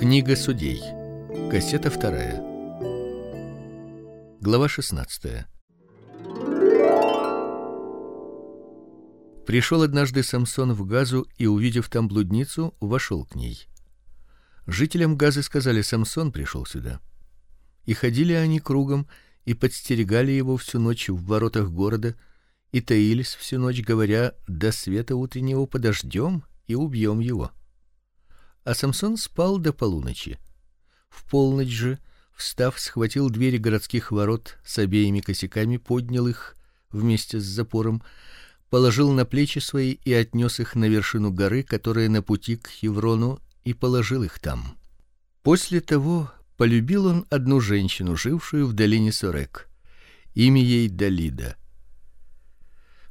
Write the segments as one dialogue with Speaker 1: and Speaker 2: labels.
Speaker 1: Книга судей. Кассета вторая. Глава 16. Пришел однажды Самсон в Газу и, увидев там блудницу, вошел к ней. Жителям Газы сказали: "Самсон пришел сюда". И ходили они кругом и подстерегали его всю ночь в воротах города и таились всю ночь, говоря: "До света утреннего подождем и убьем его". А Самсон спал до полуночи. В полночь же, встав, схватил двери городских ворот с обеими косяками, поднял их вместе с запором, положил на плечи свои и отнес их на вершину горы, которая на пути к Хеврону, и положил их там. После того полюбил он одну женщину, жившую в долине Сорек. Имя ей Далида.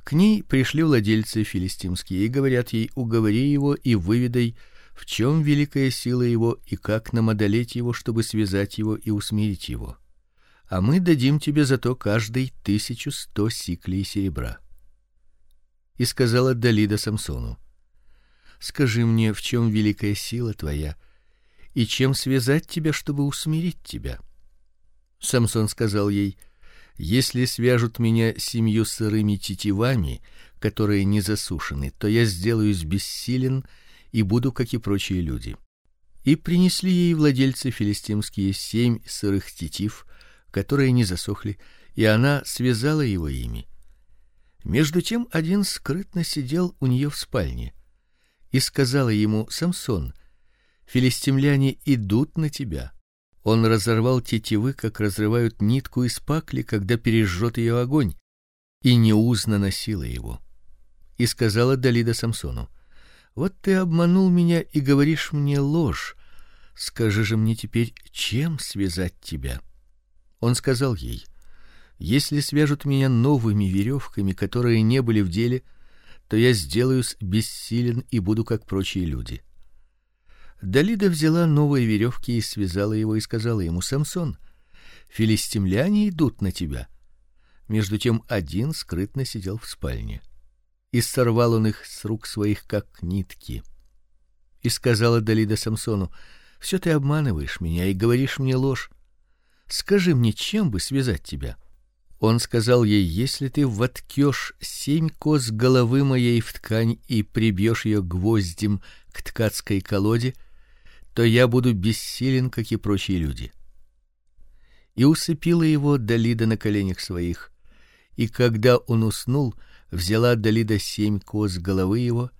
Speaker 1: К ней пришли владельцы филистимские и говорят ей: "Уговори его и выведай, в чем великая сила его и как нам одолеть его, чтобы связать его и усмирить его. А мы дадим тебе за то каждый тысячу сто сиклей серебра". И сказала Далида Самсону: "Скажи мне, в чем великая сила твоя, и чем связать тебя, чтобы усмирить тебя?" Самсон сказал ей: "Если свяжут меня семью сырыми тетивами, которые не засушены, то я сделаюсь бессилен и буду, как и прочие люди. И принесли ей владельцы филистимские семь сырых тетив, которые не засохли, и она связала его ими. Между тем один скрытно сидел у нее в спальне и сказала ему: "Самсон, филистимляне идут на тебя". Он разорвал тетивы, как разрывают нитку из пакли, когда пережжет ее огонь, и неузнанно носила его. И сказала Далида Самсону: вот ты обманул меня и говоришь мне ложь. Скажи же мне теперь, чем связать тебя? Он сказал ей: Если свяжут меня новыми веревками, которые не были в деле, то я сделаюсь бессилен и буду как прочие люди. Далида взяла новые веревки и связала его и сказала ему: Самсон, филистимляне идут на тебя. Между тем один скрытно сидел в спальне и сорвал он их с рук своих как нитки. И сказала Далида Самсону: все ты обманываешь меня и говоришь мне ложь. Скажи мне, чем бы связать тебя?" Он сказал ей: "Если ты воткёшь семь коз головы моей в ткань и прибьешь ее гвоздем к ткацкой колоде, то я буду бессилен, как и прочие люди". И усыпила его Далида на коленях своих. И когда он уснул, взяла Далида семь коз головы его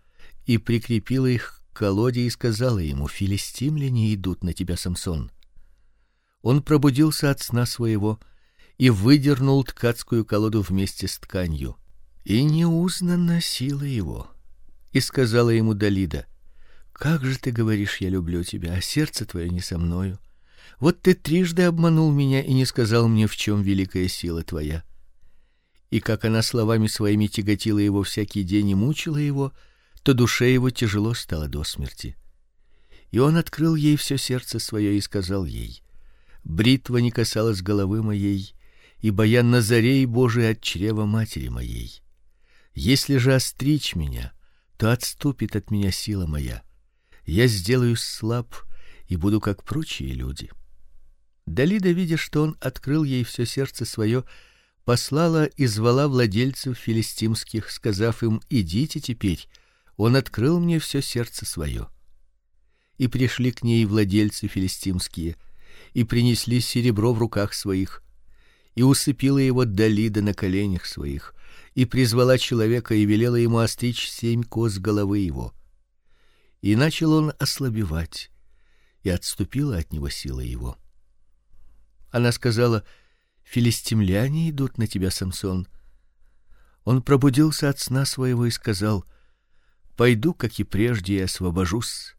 Speaker 1: и прикрепила их к колоде и сказала ему: "Филистимляне идут на тебя, Самсон". Он пробудился от сна своего и выдернул ткацкую колоду вместе с тканью, и неузнанно сила его. И сказала ему Далида: "Как же ты говоришь: я люблю тебя, а сердце твое не со мною? Вот ты трижды обманул меня и не сказал мне, в чем великая сила твоя и как она словами своими тяготила его всякий день и мучила его, то душе его тяжело стало до смерти. И он открыл ей все сердце свое и сказал ей: бритва не касалась головы моей, и баян Назарей Божий от чрева матери моей. Если же остричь меня, то отступит от меня сила моя. Я сделаюсь слаб и буду как прочие люди. Далида, видя, что он открыл ей все сердце свое, послала и звала владельцев филистимских, сказав им: "Идите теперь, он открыл мне все сердце свое". И пришли к ней владельцы филистимские и принесли серебро в руках своих, и усыпила его Далида на коленях своих, и призвала человека и велела ему остричь семь коз головы его. И начал он ослабевать, и отступила от него сила его. Она сказала: филистимляне идут на тебя, Самсон. Он пробудился от сна своего и сказал: Пойду, как и прежде, и освобожусь.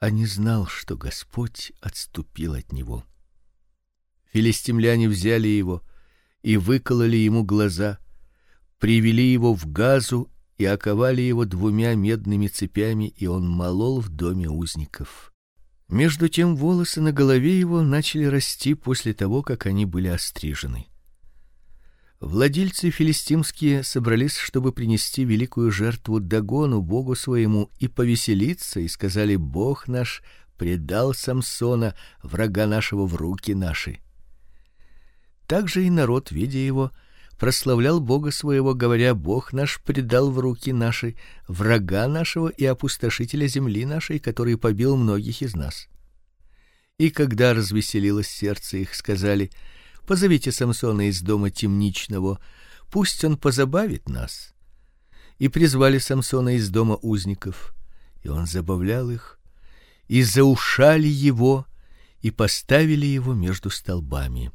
Speaker 1: А не знал, что Господь отступил от него. Филистимляне взяли его и выкололи ему глаза, привели его в Газу и оковали его двумя медными цепями, и он молол в доме узников. Между тем волосы на голове его начали расти после того, как они были острижены. Владельцы филистимские собрались, чтобы принести великую жертву Дагону богу своему и повеселиться, и сказали: Бог наш предал Самсона, врага нашего, в руки наши. Также и народ, видя его, прославлял Бога своего, говоря: Бог наш предал в руки наши врага нашего и опустошителя земли нашей, который побил многих из нас. И когда развеселилось сердце их, сказали: Позовите Самсона из дома темничного, пусть он позабавит нас. И призвали Самсона из дома узников, и он забавлял их, и заушали его, и поставили его между столбами.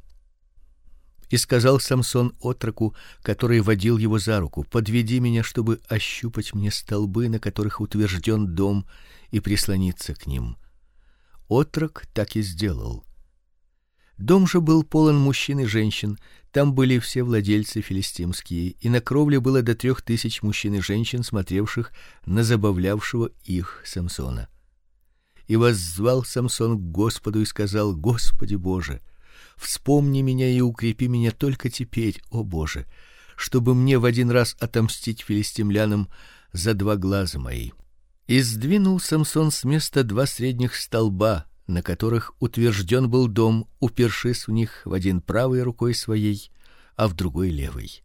Speaker 1: И сказал Самсон отроку, который водил его за руку: "Подведи меня, чтобы ощупать мне столбы, на которых утвержден дом, и прислониться к ним". Отрок так и сделал. Дом же был полон мужчин и женщин. Там были все владельцы филистимские, и на кровле было до трех тысяч мужчин и женщин, смотревших на забавлявшего их Самсона. И воззвал Самсон к Господу и сказал: "Господи Боже, Вспомни меня и укрепи меня только теперь, о Боже, чтобы мне в один раз отомстить филистимлянам за два глаза мои. И сдвинул Самсон с места два средних столба, на которых утвержден был дом, упершись в них в один правой рукой своей, а в другой левой.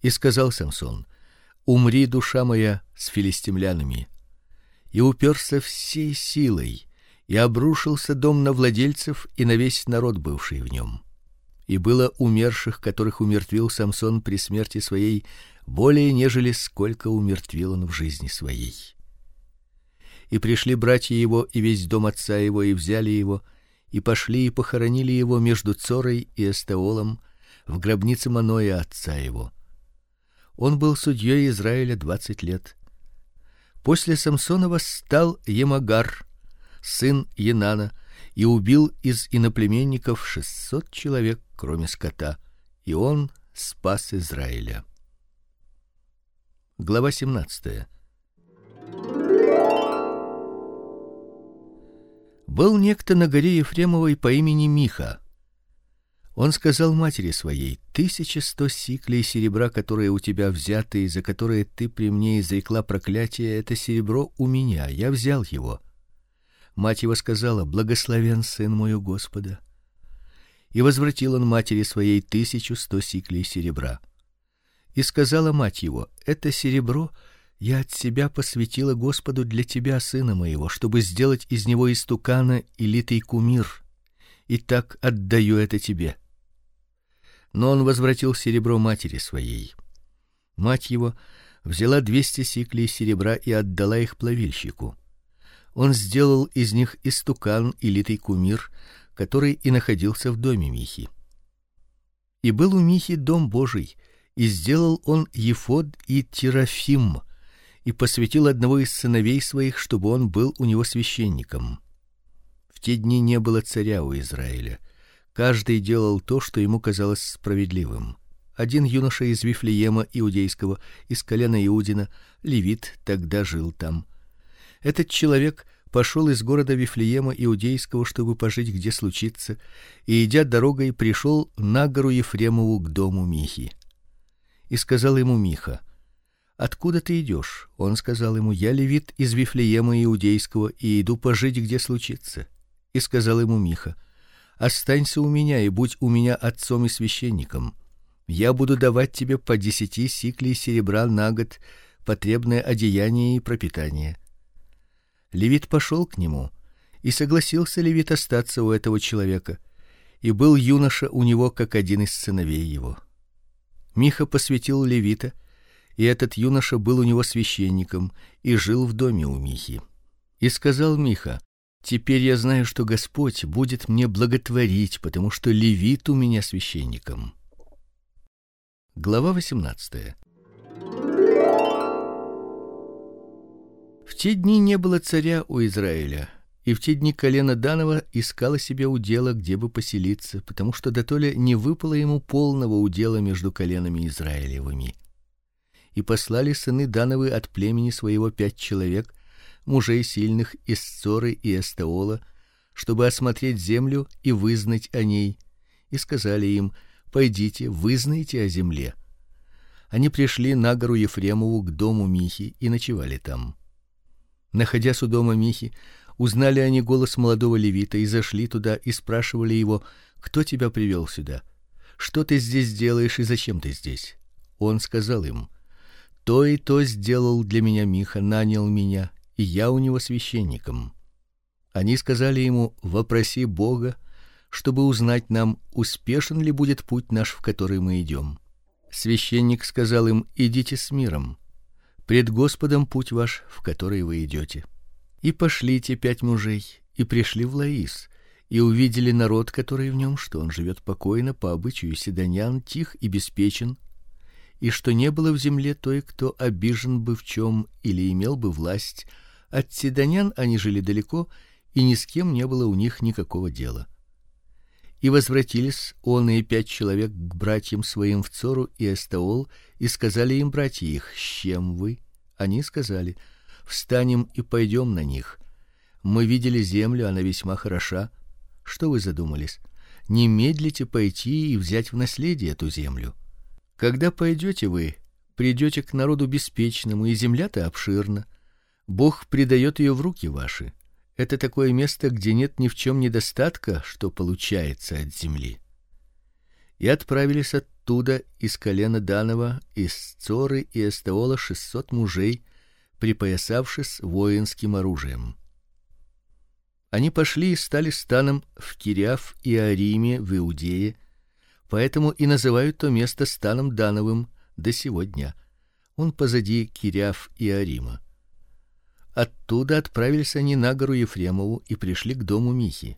Speaker 1: И сказал Самсон: Умри, душа моя, с филистимлянами. И уперся всей силой и обрушился дом на владельцев и на весь народ, бывший в нем. И было умерших, которых умертвил Самсон при смерти своей, более нежели сколько умертвил он в жизни своей. И пришли братья его и весь дом отца его и взяли его и пошли и похоронили его между Цорой и Эстеолом в гробнице Маноя отца его. Он был судьей Израиля двадцать лет. После Самсона восстал Емагар, сын Енана, и убил из иноплеменников шестьсот человек, кроме скота, и он спас Израиля. Глава 17. Был некто на горе Ефремовой по имени Миха. Он сказал матери своей: «Тысяча сто сиклей серебра, которые у тебя взяты и за которые ты при мне изрекла проклятие, это серебро у меня. Я взял его. Мать его сказала: "Благословен сын мой у Господа". И возвратил он матери своей тысячу сто сиклей серебра. И сказала мать его: "Это серебро я от себя посвятила Господу для тебя, сына моего, чтобы сделать из него истукана и литый кумир. И так отдаю это тебе". Но он возвратил серебро матери своей. Мать его взяла двести сиклей серебра и отдала их плавильщику он сделал из них истукан и литый кумир, который и находился в доме Михи. И был у Михи дом Божий, и сделал он ефод и терафим, и посвятил одного из сыновей своих, чтобы он был у него священником. В те дни не было царя у Израиля. Каждый делал то, что ему казалось справедливым. Один юноша из Вифлеема иудейского, из колена Иудина, левит, тогда жил там. Этот человек пошел из города Вифлеема иудейского, чтобы пожить где случится, и идя дорогой пришел на гору Ефремову к дому Михи. И сказал ему Миха: Откуда ты идешь? Он сказал ему: Я левит из Вифлеема иудейского и иду пожить где случится. И сказал ему Миха: Останься у меня и будь у меня отцом и священником. Я буду давать тебе по десяти сиклей серебра на год, потребное одеяние и пропитание. Левит пошел к нему, и согласился Левит остаться у этого человека, и был юноша у него как один из сыновей его. Миха посвятил Левита, и этот юноша был у него священником и жил в доме у Михи. И сказал Миха: Теперь я знаю, что Господь будет мне благотворить, потому что левит у меня священником. Глава 18. Те дни не было царя у Израиля, и в те дни колено Данова искало себе удела, где бы поселиться, потому что дотоле не выпало ему полного удела между коленами израилевыми. И послали сыны Дановы от племени своего пять человек, мужей сильных из Цоры и Эстеола, чтобы осмотреть землю и вызнать о ней, и сказали им: "Пойдите, вызнайте о земле". Они пришли на гору Ефремову к дому Михи и ночевали там. Находясь у дома Михи, Узнали они голос молодого левита и зашли туда и спрашивали его: "Кто тебя привел сюда? Что ты здесь делаешь и зачем ты здесь?" Он сказал им: "То и то сделал для меня Миха, нанял меня, и я у него священником". Они сказали ему: "Вопроси Бога, чтобы узнать нам, успешен ли будет путь наш, в который мы идем. Священник сказал им: "Идите с миром. Пред Господом путь ваш, в который вы идете". И пошли те пять мужей и пришли в Лаис, и увидели народ, который в нем, что он живет покойно по обычаю седонян, тих и беспечен, и что не было в земле той, кто обижен бы в чем или имел бы власть. От седонян они жили далеко, и ни с кем не было у них никакого дела. И возвратились он и пять человек к братьям своим в Цору и Эстаол, и сказали им братья их: "С чем вы?" Они сказали: "Встанем и пойдем на них. Мы видели землю, она весьма хороша. Что вы задумались? Не медлите пойти и взять в наследие эту землю. Когда пойдете вы, придете к народу беспечному, и земля-то обширна. Бог предает ее в руки ваши. Это такое место, где нет ни в чем недостатка, что получается от земли. И отправились оттуда из колена Данова, из Цоры и Эстеола шестьсот мужей, припоясавшись воинским оружием. Они пошли и стали станом в Кириаф и Ариме в Иудее, поэтому и называют то место станом Дановым до сего дня. Он позади Кириаф и Арима. Оттуда отправились они на гору Ефремову и пришли к дому Михи.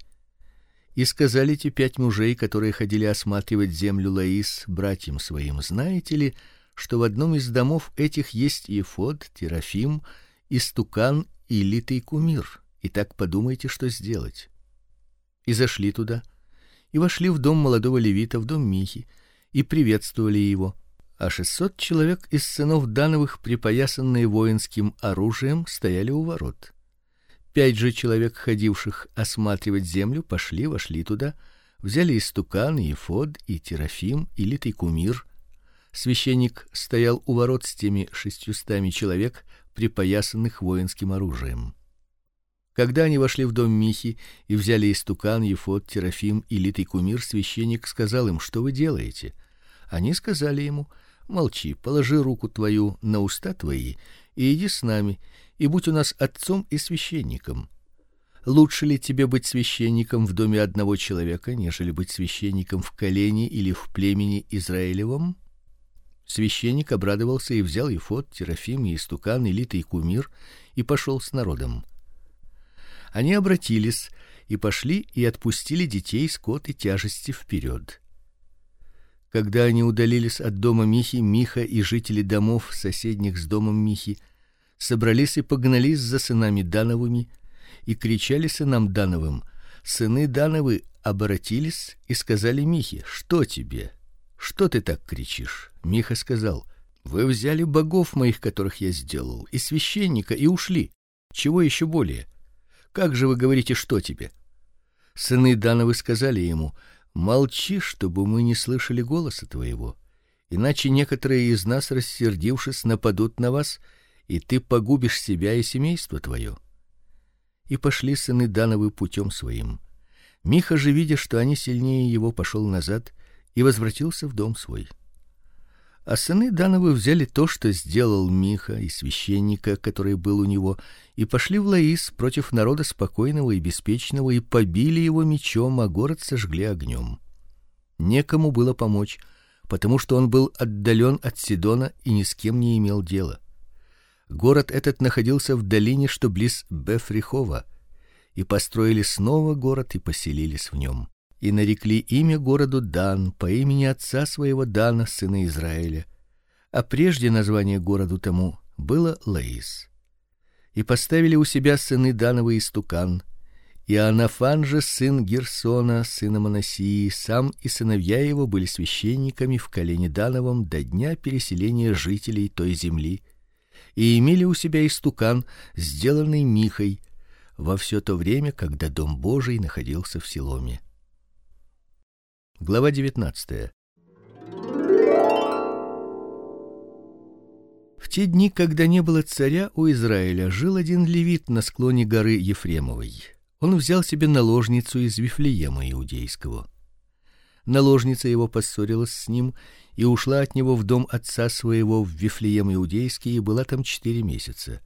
Speaker 1: И сказали те пять мужей, которые ходили осматривать землю Лаис, братьям своим: "Знаете ли, что в одном из домов этих есть Ефод, Терафим, истукан и литый кумир? И так подумайте, что сделать". И зашли туда, и вошли в дом молодого левита, в дом Михи, и приветствовали его а шестьсот человек из сынов Дановых, припоясанные воинским оружием, стояли у ворот. Пять же человек, ходивших осматривать землю, пошли, вошли туда, взяли истукан, и фод, и терафим, и литый кумир. Священник стоял у ворот с теми шестьюстами человек, припоясанных воинским оружием. Когда они вошли в дом Михи и взяли истукан, ефод, терафим и литый кумир, священник сказал им: "Что вы делаете?" Они сказали ему: Молчи, положи руку твою на уста твои и иди с нами, и будь у нас отцом и священником. Лучше ли тебе быть священником в доме одного человека, нежели быть священником в колене или в племени Израилевом? Священник обрадовался и взял ефод, терафим и истукан, и литый кумир и пошел с народом. Они обратились и пошли и отпустили детей, скот и тяжести вперед. Когда они удалились от дома Михи, Миха и жители домов соседних с домом Михи собрались и погнались за сынами Дановыми и кричали сынам Дановым: "Сыны Дановы обратились и сказали Михе: "Что тебе? Что ты так кричишь?" Миха сказал: "Вы взяли богов моих, которых я сделал, и священника и ушли. Чего еще более? Как же вы говорите, что тебе?" Сыны Дановы сказали ему: Молчи, чтобы мы не слышали голоса твоего, иначе некоторые из нас, рассердившись, нападут на вас, и ты погубишь себя и семейство твое. И пошли сыны Дановы путем своим. Миха же, видя, что они сильнее его, пошел назад и возвратился в дом свой. А сыны Дановы взяли то, что сделал Миха и священника, который был у него, и пошли в Лаис против народа спокойного и беспечного и побили его мечом, а город сожгли огнем. Некому было помочь, потому что он был отдален от Сидона и ни с кем не имел дела. Город этот находился в долине, что близ Бефрихова, и построили снова город и поселились в нем и нарекли имя городу Дан по имени отца своего Дана, сына Израиля. А прежде название городу тому было Лаис. И поставили у себя сыны Дановы истукан, и Анафан же сын Герсона, сына Манасии, сам и сыновья его были священниками в колене Дановом до дня переселения жителей той земли, и имели у себя истукан, сделанный Михой, во все то время, когда дом Божий находился в Силоме. Глава 19. В те дни, когда не было царя у Израиля, жил один левит на склоне горы Ефремовой. Он взял себе наложницу из Вифлеема иудейского. Наложница его поссорилась с ним и ушла от него в дом отца своего в Вифлеем иудейский и была там четыре месяца.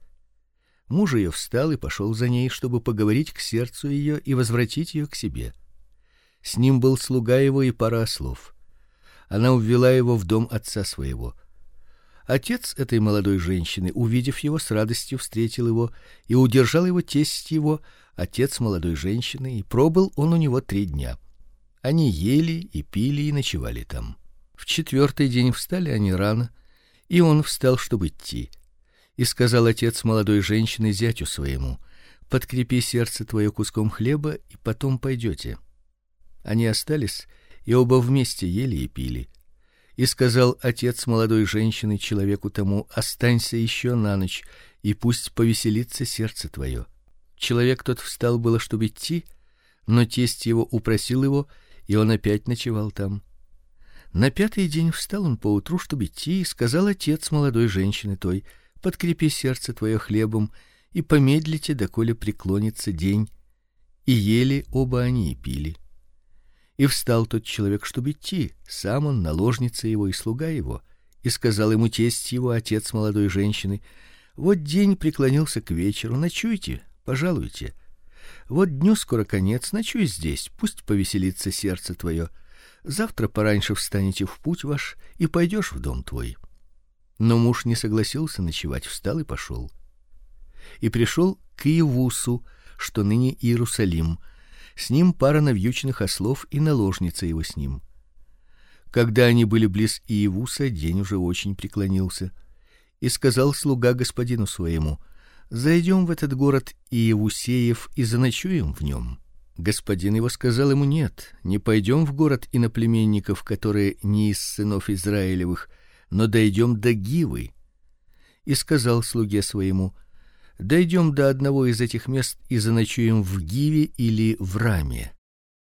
Speaker 1: Муж ее встал и пошел за ней, чтобы поговорить к сердцу ее и возвратить ее к себе. С ним был слуга его и пара ослов. Она увела его в дом отца своего. Отец этой молодой женщины, увидев его, с радостью встретил его и удержал его тесть его, отец молодой женщины, и пробыл он у него три дня. Они ели и пили и ночевали там. В четвертый день встали они рано, и он встал, чтобы идти. И сказал отец молодой женщины зятю своему: "Подкрепи сердце твое куском хлеба, и потом пойдете". Они остались и оба вместе ели и пили. И сказал отец молодой женщины человеку тому: "Останься еще на ночь, и пусть повеселится сердце твое". Человек тот встал было, чтобы идти, но тесть его упросил его, и он опять ночевал там. На пятый день встал он поутру, чтобы идти, и сказал отец молодой женщины той: "Подкрепи сердце твое хлебом и помедлите, доколе преклонится день". И ели оба они и пили. И встал тот человек, чтобы идти, сам он, наложница его и слуга его, и сказал ему тесть его, отец молодой женщины: "Вот день преклонился к вечеру, ночуйте, пожалуйте. Вот дню скоро конец, ночуй здесь, пусть повеселится сердце твое. Завтра пораньше встанете в путь ваш и пойдешь в дом твой. Но муж не согласился ночевать, встал и пошел. И пришел к Иевусу, что ныне Иерусалим. С ним пара навьючных ослов и наложница его с ним. Когда они были близ Иевуса, день уже очень преклонился, и сказал слуга господину своему: Зайдем в этот город Иевусеев и заночуем в нем. Господин его сказал ему: "Нет, не пойдем в город иноплеменников, которые не из сынов Израилевых, но дойдем до Гивы". И сказал слуге своему: "Дойдем до одного из этих мест и заночуем в Гиве или в Раме".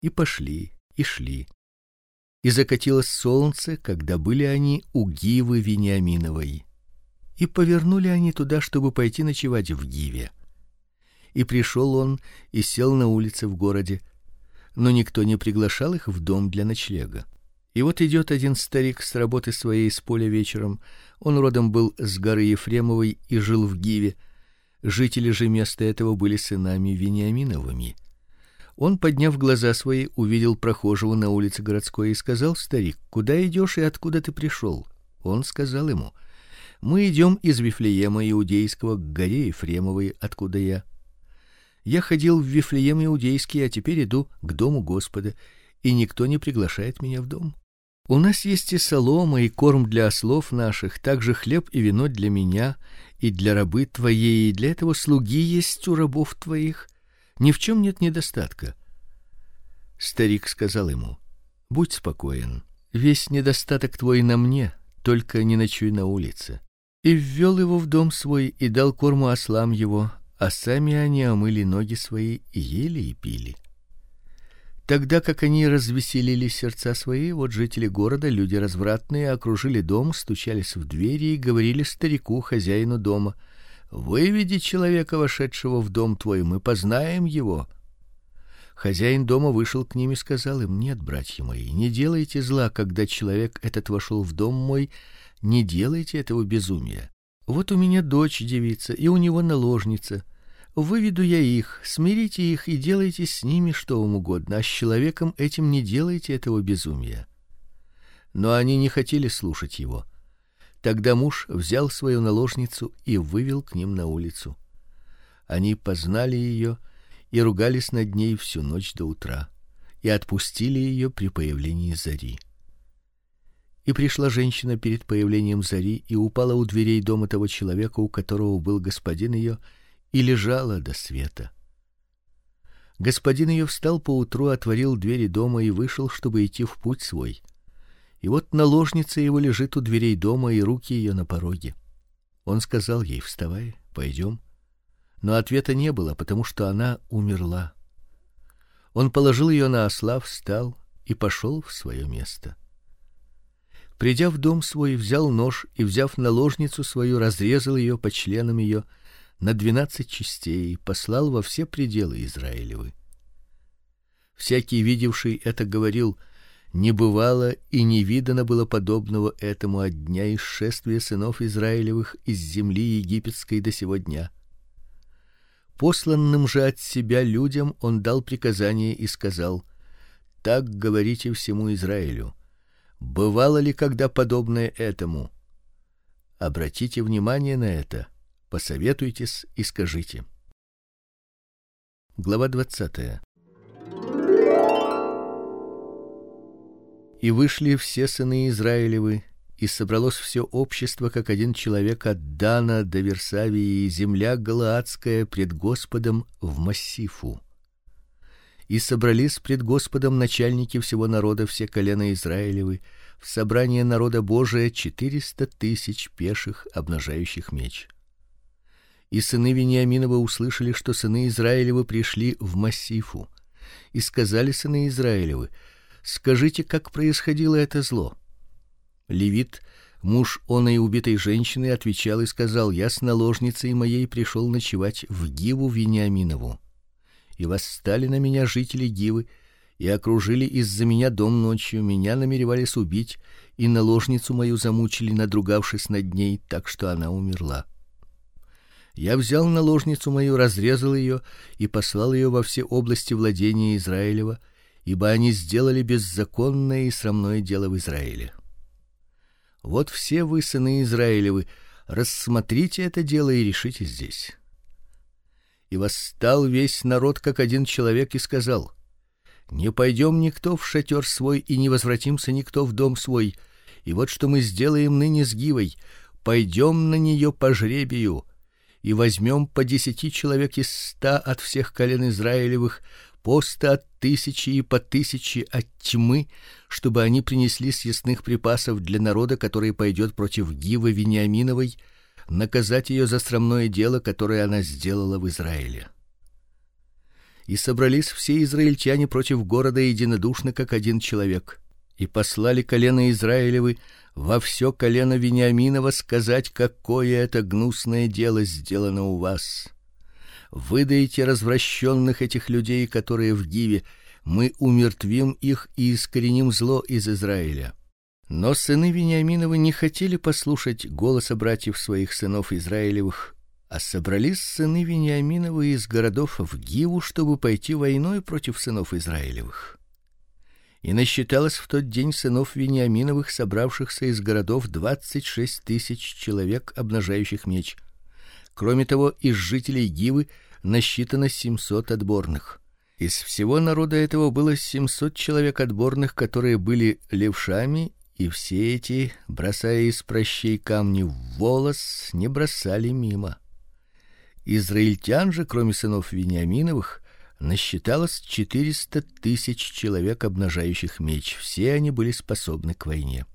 Speaker 1: И пошли, и шли. И закатилось солнце, когда были они у Гивы Вениаминовой. И повернули они туда, чтобы пойти ночевать в Гиве. И пришел он и сел на улице в городе, но никто не приглашал их в дом для ночлега. И вот идет один старик с работы своей с поля вечером. Он родом был с горы Ефремовой и жил в Гиве. Жители же места этого были сынами Вениаминовыми. Он, подняв глаза свои, увидел прохожего на улице городской и сказал: "Старик, куда идешь и откуда ты пришел?" Он сказал ему: мы идем из Вифлеема иудейского к горе Ефремовой, откуда я. Я ходил в Вифлеем иудейский, а теперь иду к дому Господа, и никто не приглашает меня в дом. У нас есть и солома, и корм для ослов наших, также хлеб и вино для меня и для рабы твоей, и для этого слуги есть у рабов твоих. Ни в чем нет недостатка. Старик сказал ему: Будь спокоен. Весь недостаток твой на мне, только не ночуй на улице и ввел его в дом свой и дал корму ослам его, а сами они омыли ноги свои и ели и пили. Тогда как они развеселили сердца свои, вот жители города, люди развратные, окружили дом, стучались в двери и говорили старику, хозяину дома: "Выведи человека, вошедшего в дом твой, мы познаем его". Хозяин дома вышел к ним и сказал им: "Нет, братья мои, не делайте зла, когда человек этот вошел в дом мой, не делайте этого безумия. Вот у меня дочь девица, и у него наложница. Выведу я их, смирите их и делайте с ними что вам угодно, а с человеком этим не делайте этого безумия. Но они не хотели слушать его. Тогда муж взял свою наложницу и вывел к ним на улицу. Они познали ее и ругались над ней всю ночь до утра и отпустили ее при появлении зари. И пришла женщина перед появлением зари и упала у дверей дома того человека, у которого был господин ее, и лежала до света. Господин ее встал поутру, отворил двери дома и вышел, чтобы идти в путь свой. И вот наложница его лежит у дверей дома, и руки ее на пороге. Он сказал ей: "Вставай, пойдем". Но ответа не было, потому что она умерла. Он положил ее на осла, встал и пошел в свое место. Придя в дом свой, взял нож и, взяв наложницу свою, разрезал ее по членам ее на двенадцать частей и послал во все пределы Израилевы. Всякий видевший это говорил: не бывало и не видано было подобного этому от дня исшествия сынов Израилевых из земли египетской до сего дня. Посланным же от себя людям он дал приказание и сказал: так говорите всему Израилю. Бывало ли когда подобное этому? Обратите внимание на это, посоветуйтесь и скажите. Глава 20. И вышли все сыны Израилевы, и собралось все общество как один человек от Дана до Версавии, и земля галаадская пред Господом в Массифу и собрались пред Господом начальники всего народа все колена Израилевы в собрание народа Божия четыреста тысяч пеших, обнажающих меч. И сыны Вениаминова услышали, что сыны Израилевы пришли в Массифу, и сказали сыны Израилевы: "Скажите, как происходило это зло?" Левит, муж оной убитой женщины, отвечал и сказал: "Я с наложницей моей пришел ночевать в Гиву Вениаминову и восстали на меня жители Гивы и окружили из-за меня дом ночью, меня намеревались убить, и наложницу мою замучили, надругавшись над ней, так что она умерла. Я взял наложницу мою, разрезал ее и послал ее во все области владения Израилева, ибо они сделали беззаконное и срамное дело в Израиле. Вот все вы сыны Израилевы, рассмотрите это дело и решите здесь и восстал весь народ как один человек и сказал: Не пойдем никто в шатер свой и не возвратимся никто в дом свой. И вот что мы сделаем ныне с Гивой: пойдем на нее по жребию и возьмем по десяти человек из ста от всех колен Израилевых, по ста от тысячи и по тысяче от тьмы, чтобы они принесли съестных припасов для народа, который пойдет против Гивы Вениаминовой наказать ее за срамное дело, которое она сделала в Израиле. И собрались все израильтяне против города единодушно, как один человек, и послали колено Израилевы во все колено Вениаминова сказать, какое это гнусное дело сделано у вас. Выдайте развращенных этих людей, которые в Гиве, мы умертвим их и искореним зло из Израиля. Но сыны Вениаминовы не хотели послушать голоса братьев своих сынов Израилевых, а собрались сыны Вениаминовы из городов в Гиву, чтобы пойти войной против сынов Израилевых. И насчиталось в тот день сынов Вениаминовых, собравшихся из городов двадцать шесть тысяч человек, обнажающих меч. Кроме того, из жителей Гивы насчитано семьсот отборных. Из всего народа этого было семьсот человек отборных, которые были левшами и все эти, бросая из прощей камни в волос, не бросали мимо. Израильтян же, кроме сынов Вениаминовых, насчиталось четыреста тысяч человек, обнажающих меч. Все они были способны к войне.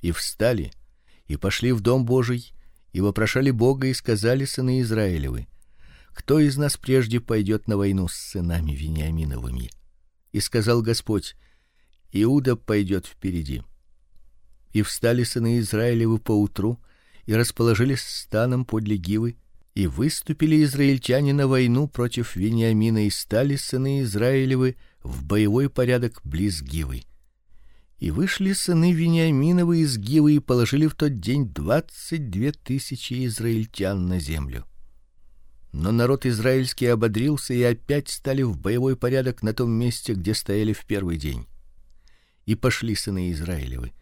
Speaker 1: И встали и пошли в дом Божий и вопрошали Бога и сказали сыны Израилевы: Кто из нас прежде пойдет на войну с сынами Вениаминовыми? И сказал Господь: Иуда пойдет впереди. И встали сыны Израилевы поутру и расположились станом подле Гивы, и выступили израильтяне на войну против Вениамина, и стали сыны Израилевы в боевой порядок близ Гивы. И вышли сыны Вениаминовы из Гивы и положили в тот день двадцать две тысячи израильтян на землю. Но народ израильский ободрился и опять стали в боевой порядок на том месте, где стояли в первый день. И пошли сыны Израилевы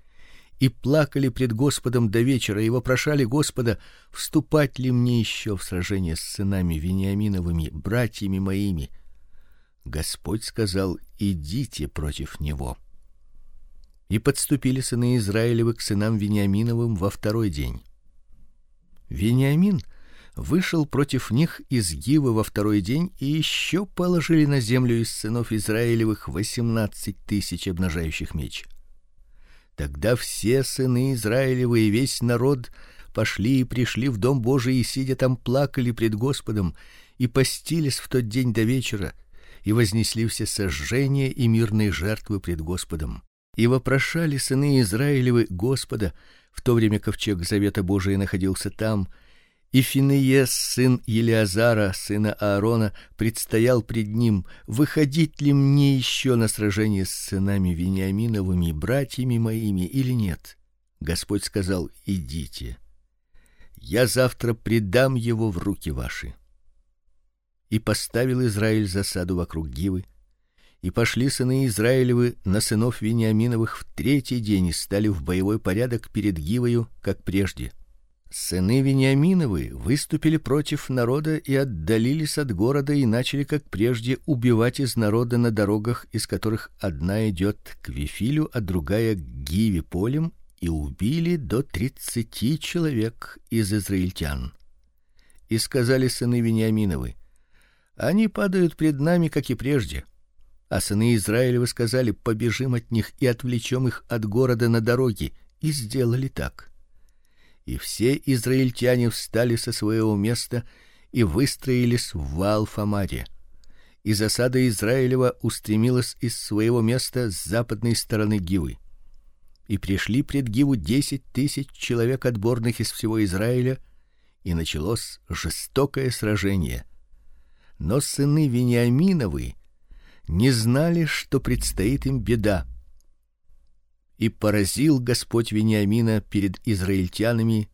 Speaker 1: и плакали пред Господом до вечера и вопрошали Господа, вступать ли мне еще в сражение с сынами Вениаминовыми, братьями моими. Господь сказал: идите против него. И подступили сыны Израилевы к сынам Вениаминовым во второй день. Вениамин вышел против них из Гивы во второй день, и еще положили на землю из сынов Израилевых восемнадцать тысяч обнажающих меч. Тогда все сыны Израилевы и весь народ пошли и пришли в дом Божий и сидя там плакали пред Господом и постились в тот день до вечера и вознесли все сожжения и мирные жертвы пред Господом. И вопрошали сыны Израилевы Господа, в то время ковчег завета Божия находился там, и Финеес, сын Елиазара, сына Аарона, предстоял пред ним: выходить ли мне еще на сражение с сынами Вениаминовыми, братьями моими или нет? Господь сказал: идите. Я завтра предам его в руки ваши. И поставил Израиль засаду вокруг Гивы, и пошли сыны Израилевы на сынов Вениаминовых в третий день и стали в боевой порядок перед Гивою, как прежде. Сыны Вениаминовы выступили против народа и отдалились от города и начали, как прежде, убивать из народа на дорогах, из которых одна идет к Вифилю, а другая к Гиве полем, и убили до тридцати человек из израильтян. И сказали сыны Вениаминовы: Они падают пред нами, как и прежде. А сыны Израилевы сказали: Побежим от них и отвлечем их от города на дороге, и сделали так и все израильтяне встали со своего места и выстроились в вал Фамаре. И засада Израилева устремилась из своего места с западной стороны Гивы. И пришли пред Гиву десять тысяч человек отборных из всего Израиля, и началось жестокое сражение. Но сыны Вениаминовы не знали, что предстоит им беда и поразил Господь Вениамина перед израильтянами,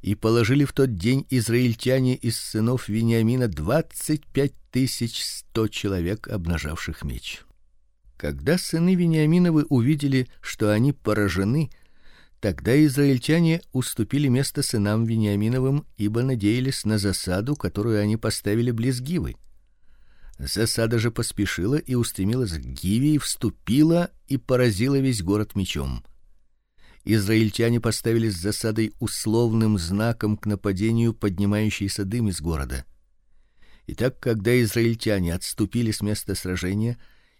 Speaker 1: и положили в тот день израильтяне из сынов Вениамина двадцать пять тысяч сто человек, обнажавших меч. Когда сыны Вениаминовы увидели, что они поражены, тогда израильтяне уступили место сынам Вениаминовым, ибо надеялись на засаду, которую они поставили близ Гивы. Засада же поспешила и устремилась к Гиве и вступила и поразила весь город мечом. Израильтяне поставили с засадой условным знаком к нападению поднимающийся дым из города. Итак, когда израильтяне отступили с места сражения,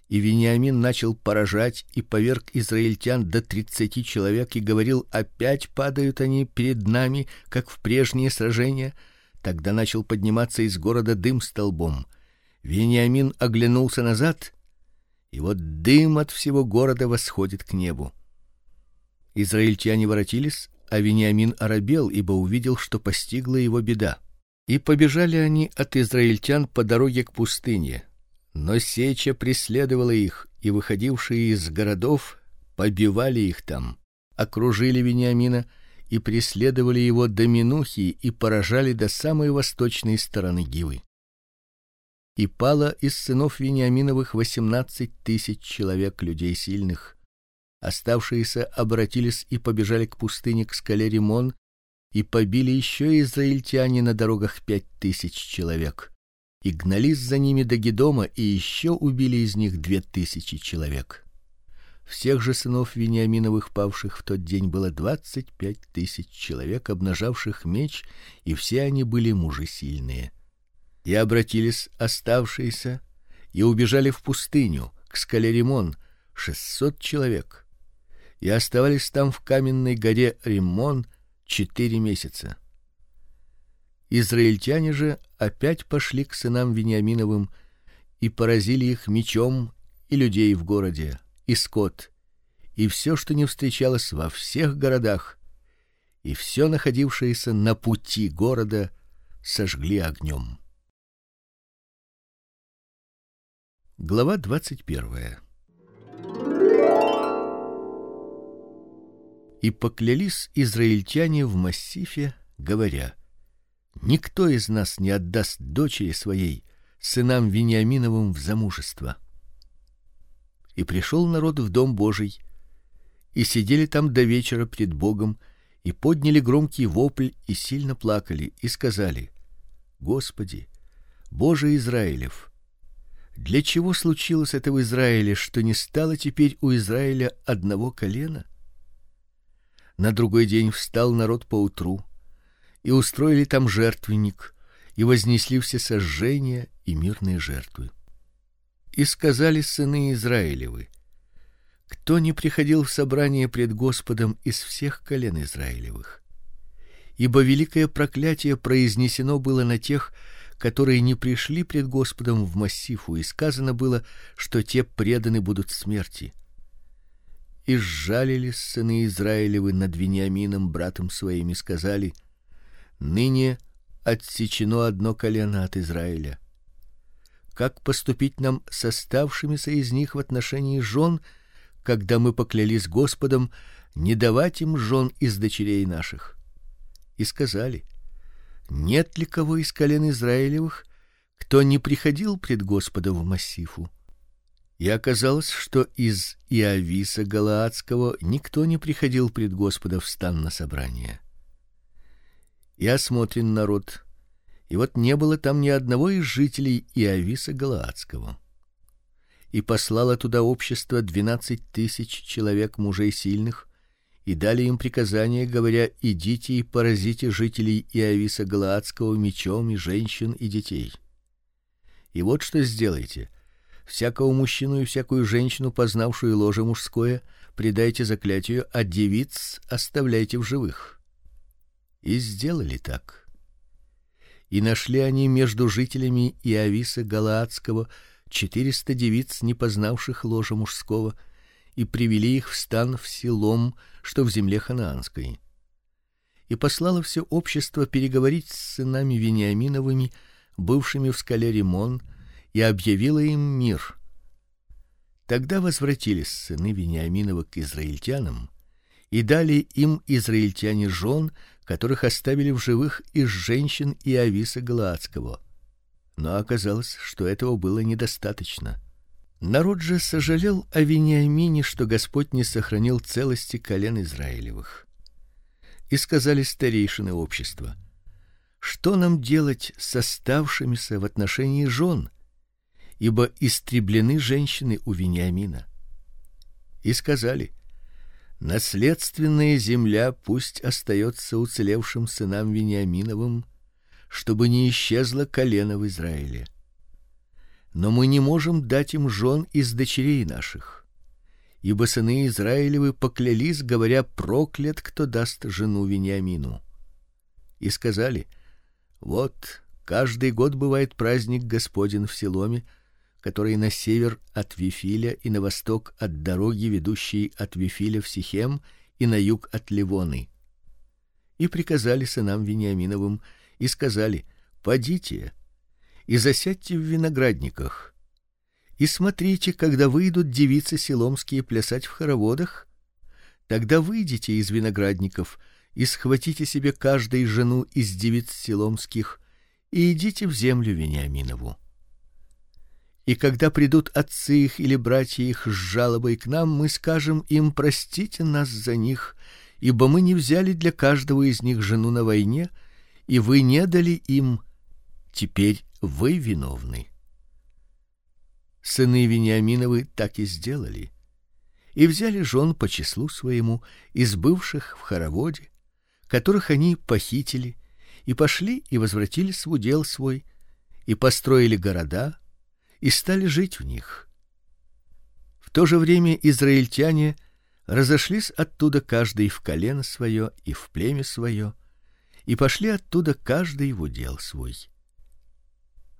Speaker 1: и Вениамин начал поражать и поверг израильтян до тридцати человек и говорил: "Опять падают они перед нами, как в прежние сражения". Тогда начал подниматься из города дым столбом. Вениамин оглянулся назад, и вот дым от всего города восходит к небу. Израильтяне воротились, а Вениамин оробел, ибо увидел, что постигла его беда. И побежали они от израильтян по дороге к пустыне. Но сеча преследовала их, и выходившие из городов побивали их там, окружили Вениамина и преследовали его до Минухи и поражали до самой восточной стороны Гивы и пало из сынов Вениаминовых восемнадцать тысяч человек людей сильных. Оставшиеся обратились и побежали к пустыне к скале Римон, и побили еще израильтяне на дорогах пять тысяч человек. И гнались за ними до Гедома, и еще убили из них две тысячи человек. Всех же сынов Вениаминовых павших в тот день было двадцать пять тысяч человек, обнажавших меч, и все они были мужи сильные и обратились оставшиеся и убежали в пустыню к скале Римон, шестьсот человек. И оставались там в каменной горе Римон четыре месяца. Израильтяне же опять пошли к сынам Вениаминовым и поразили их мечом и людей в городе, и скот, и все, что не встречалось во всех городах, и все находившееся на пути города сожгли огнем. Глава двадцать первая. И поклялись израильтяне в массифе, говоря: Никто из нас не отдаст дочери своей сынам Вениаминовым в замужество. И пришел народ в дом Божий, и сидели там до вечера пред Богом, и подняли громкий вопль и сильно плакали, и сказали: Господи, Боже Израилев, для чего случилось это в Израиле, что не стало теперь у Израиля одного колена? На другой день встал народ поутру и устроили там жертвенник и вознесли все сожжения и мирные жертвы. И сказали сыны Израилевы: кто не приходил в собрание пред Господом из всех колен Израилевых? Ибо великое проклятие произнесено было на тех, которые не пришли пред Господом в массифу, и сказано было, что те преданы будут смерти. И сжалились сыны Израилевы над Вениамином братом своим и сказали: Ныне отсечено одно колено от Израиля. Как поступить нам с оставшимися из них в отношении жен, когда мы поклялись Господом не давать им жен из дочерей наших? И сказали: Нет ли кого из колен Израилевых, кто не приходил пред Господа в Массифу? И оказалось, что из Иависа галаадского никто не приходил пред Господа в стан на собрание. И осмотрен народ, и вот не было там ни одного из жителей Иависа галаадского. И послало туда общество двенадцать тысяч человек мужей сильных, и дали им приказание, говоря: идите и поразите жителей Иависа галаадского мечом и женщин и детей. И вот что сделайте: всякого мужчину и всякую женщину, познавшую ложе мужское, предайте заклятию, а девиц оставляйте в живых. И сделали так. И нашли они между жителями Иависа Галаадского четыреста девиц, не познавших ложа мужского, и привели их в стан в Силом, что в земле ханаанской. И послало все общество переговорить с сынами Вениаминовыми, бывшими в скале Римон, и объявила им мир. Тогда возвратились сыны Вениаминова к израильтянам и дали им израильтяне жен, которых оставили в живых из женщин и Ависа Галаадского. Но оказалось, что этого было недостаточно. Народ же сожалел о Вениамине, что Господь не сохранил целости колен Израилевых. И сказали старейшины общества: Что нам делать с оставшимися в отношении жен? ибо истреблены женщины у Вениамина. И сказали: наследственная земля пусть остается уцелевшим сынам Вениаминовым, чтобы не исчезло колено в Израиле. Но мы не можем дать им жен из дочерей наших, ибо сыны Израилевы поклялись, говоря: проклят кто даст жену Вениамину. И сказали: вот каждый год бывает праздник Господин в Силоме, который на север от Вифиля и на восток от дороги, ведущей от Вифиля в Сихем, и на юг от Ливоны. И приказали сынам Вениаминовым и сказали: "Подите и засядьте в виноградниках. И смотрите, когда выйдут девицы селомские плясать в хороводах, тогда выйдите из виноградников и схватите себе каждой жену из девиц селомских и идите в землю Вениаминову. И когда придут отцы их или братья их с жалобой к нам, мы скажем им: простите нас за них, ибо мы не взяли для каждого из них жену на войне, и вы не дали им. Теперь вы виновны. Сыны Вениаминовы так и сделали. И взяли жен по числу своему из бывших в хороводе, которых они похитили, и пошли и возвратились в удел свой, и построили города, и стали жить в них. В то же время израильтяне разошлись оттуда каждый в колено свое и в племя свое, и пошли оттуда каждый в удел свой.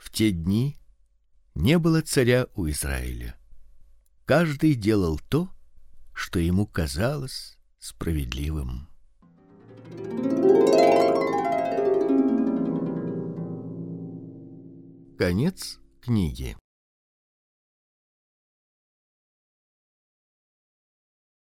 Speaker 1: В те дни не было царя у Израиля. Каждый делал то, что ему казалось справедливым. Конец книги.